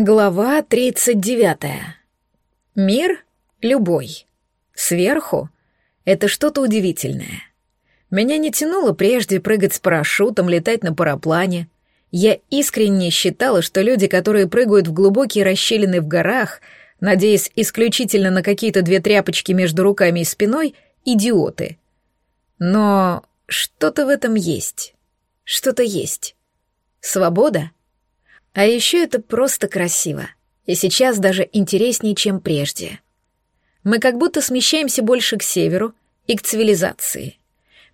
Глава 39. Мир любой. Сверху — это что-то удивительное. Меня не тянуло прежде прыгать с парашютом, летать на параплане. Я искренне считала, что люди, которые прыгают в глубокие расщелины в горах, надеясь исключительно на какие-то две тряпочки между руками и спиной, идиоты. Но что-то в этом есть. Что-то есть. Свобода — а еще это просто красиво. И сейчас даже интереснее, чем прежде. Мы как будто смещаемся больше к северу и к цивилизации.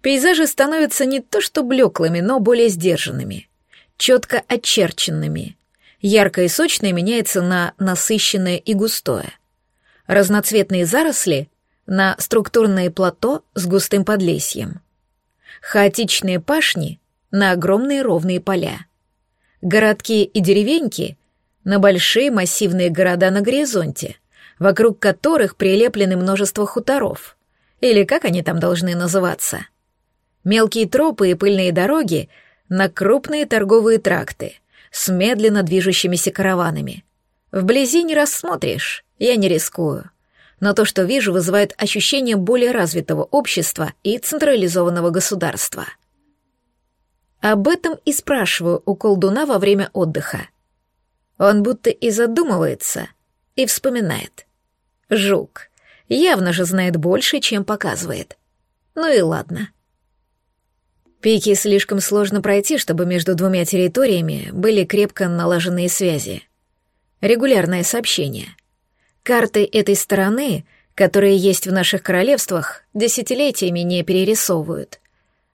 Пейзажи становятся не то что блеклыми, но более сдержанными, четко очерченными. Яркое и сочное меняется на насыщенное и густое. Разноцветные заросли — на структурные плато с густым подлесьем. Хаотичные пашни — на огромные ровные поля городки и деревеньки на большие массивные города на горизонте, вокруг которых прилеплены множество хуторов, или как они там должны называться. Мелкие тропы и пыльные дороги на крупные торговые тракты с медленно движущимися караванами. Вблизи не рассмотришь, я не рискую. Но то, что вижу, вызывает ощущение более развитого общества и централизованного государства — об этом и спрашиваю у колдуна во время отдыха. Он будто и задумывается, и вспоминает. Жук. Явно же знает больше, чем показывает. Ну и ладно. Пики слишком сложно пройти, чтобы между двумя территориями были крепко налаженные связи. Регулярное сообщение. Карты этой стороны, которые есть в наших королевствах, десятилетиями не перерисовывают.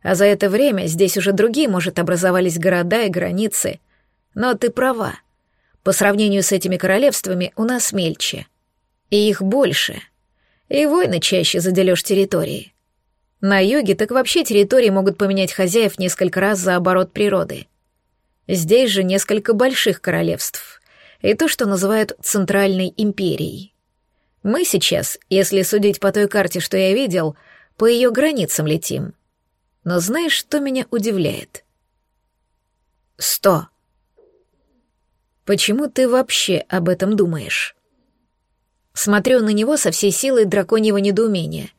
А за это время здесь уже другие, может, образовались города и границы. Но ты права. По сравнению с этими королевствами у нас мельче. И их больше. И войны чаще заделешь территории. На юге так вообще территории могут поменять хозяев несколько раз за оборот природы. Здесь же несколько больших королевств. И то, что называют Центральной империей. Мы сейчас, если судить по той карте, что я видел, по ее границам летим — но знаешь, что меня удивляет? Сто. Почему ты вообще об этом думаешь? Смотрю на него со всей силой драконьего недоумения.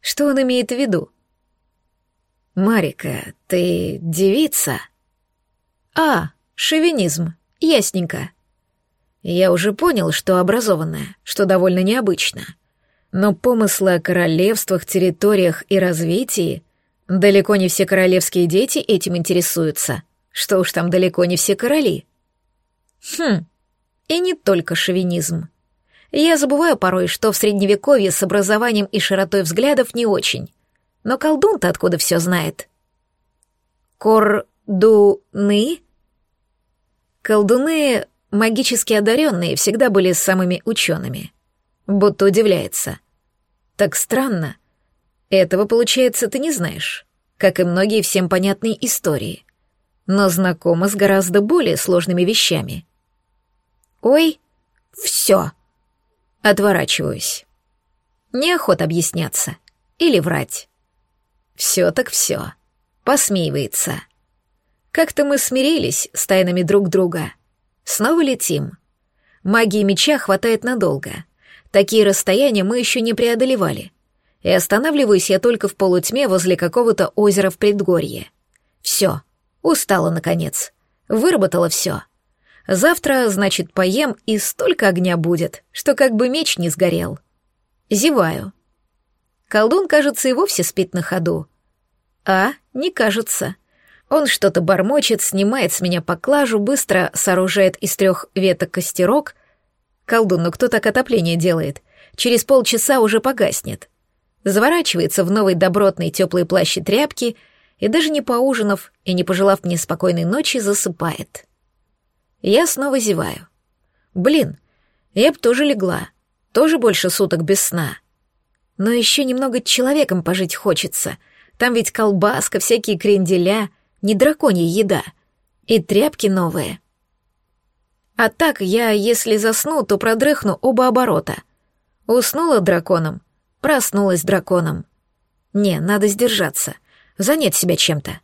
Что он имеет в виду? Марика, ты девица? А, шовинизм, ясненько. Я уже понял, что образованная, что довольно необычно. Но помыслы о королевствах, территориях и развитии Далеко не все королевские дети этим интересуются. Что уж там далеко не все короли. Хм, и не только шовинизм. Я забываю порой, что в средневековье с образованием и широтой взглядов не очень. Но колдун-то откуда все знает? Кордуны? Колдуны, магически одаренные, всегда были самыми учеными. Будто удивляется. Так странно. Этого, получается, ты не знаешь, как и многие всем понятные истории, но знакома с гораздо более сложными вещами. Ой, все. Отворачиваюсь. Неохот объясняться или врать. Все так все. Посмеивается. Как-то мы смирились с тайнами друг друга. Снова летим. Магии меча хватает надолго. Такие расстояния мы еще не преодолевали — и останавливаюсь я только в полутьме возле какого-то озера в предгорье. Все, устала, наконец. Выработала все. Завтра, значит, поем, и столько огня будет, что как бы меч не сгорел. Зеваю. Колдун, кажется, и вовсе спит на ходу. А, не кажется. Он что-то бормочет, снимает с меня поклажу, быстро сооружает из трех веток костерок. Колдун, ну кто так отопление делает? Через полчаса уже погаснет заворачивается в новый добротный теплый плащ и тряпки и даже не поужинав и не пожелав мне спокойной ночи, засыпает. Я снова зеваю. Блин, я б тоже легла, тоже больше суток без сна. Но еще немного человеком пожить хочется. Там ведь колбаска, всякие кренделя, не драконья еда. И тряпки новые. А так я, если засну, то продрыхну оба оборота. Уснула драконом, Проснулась драконом. Не, надо сдержаться, занять себя чем-то.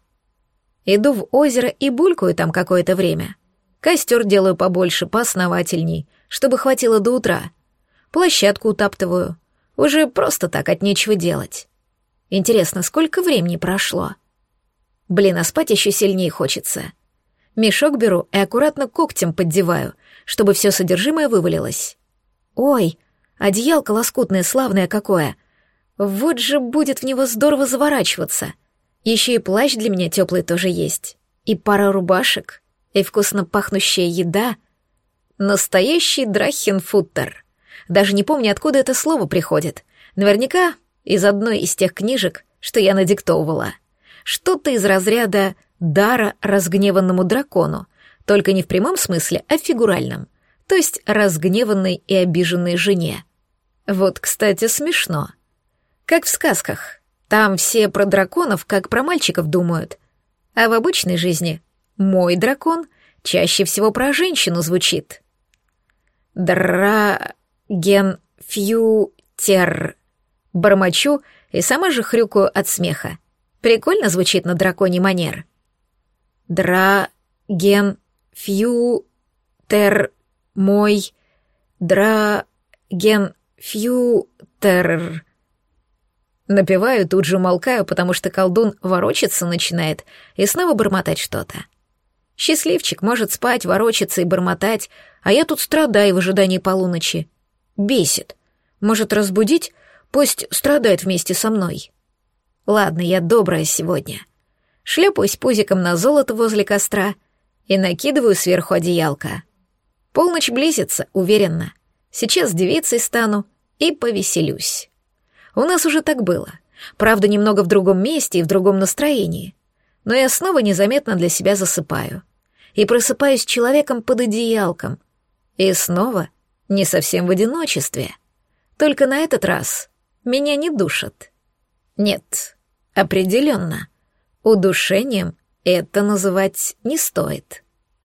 Иду в озеро и булькаю там какое-то время. Костер делаю побольше, поосновательней, чтобы хватило до утра. Площадку утаптываю. Уже просто так от нечего делать. Интересно, сколько времени прошло? Блин, а спать еще сильнее хочется. Мешок беру и аккуратно когтем поддеваю, чтобы все содержимое вывалилось. Ой, одеялко лоскутное, славное какое. Вот же будет в него здорово заворачиваться. Еще и плащ для меня теплый тоже есть. И пара рубашек и вкусно пахнущая еда. Настоящий драхенфуттер. Даже не помню, откуда это слово приходит. Наверняка из одной из тех книжек, что я надиктовывала. Что-то из разряда «дара разгневанному дракону», только не в прямом смысле, а в фигуральном, то есть разгневанной и обиженной жене. Вот, кстати, смешно. Как в сказках. Там все про драконов, как про мальчиков думают. А в обычной жизни мой дракон чаще всего про женщину звучит. Драген-фью-тер. Бормочу и сама же хрюкаю от смеха. Прикольно звучит на драконий манер. Драген-фью-тер мой. Драген-фью-тер. Напеваю, тут же умолкаю, потому что колдун ворочаться начинает и снова бормотать что-то. Счастливчик может спать, ворочаться и бормотать, а я тут страдаю в ожидании полуночи. Бесит. Может разбудить? Пусть страдает вместе со мной. Ладно, я добрая сегодня. Шлепаюсь пузиком на золото возле костра и накидываю сверху одеялко. Полночь близится, уверенно. Сейчас девицей стану и повеселюсь. У нас уже так было. Правда, немного в другом месте и в другом настроении но я снова незаметно для себя засыпаю. И просыпаюсь человеком под одеялком. И снова не совсем в одиночестве. Только на этот раз меня не душат. Нет, определенно, удушением это называть не стоит.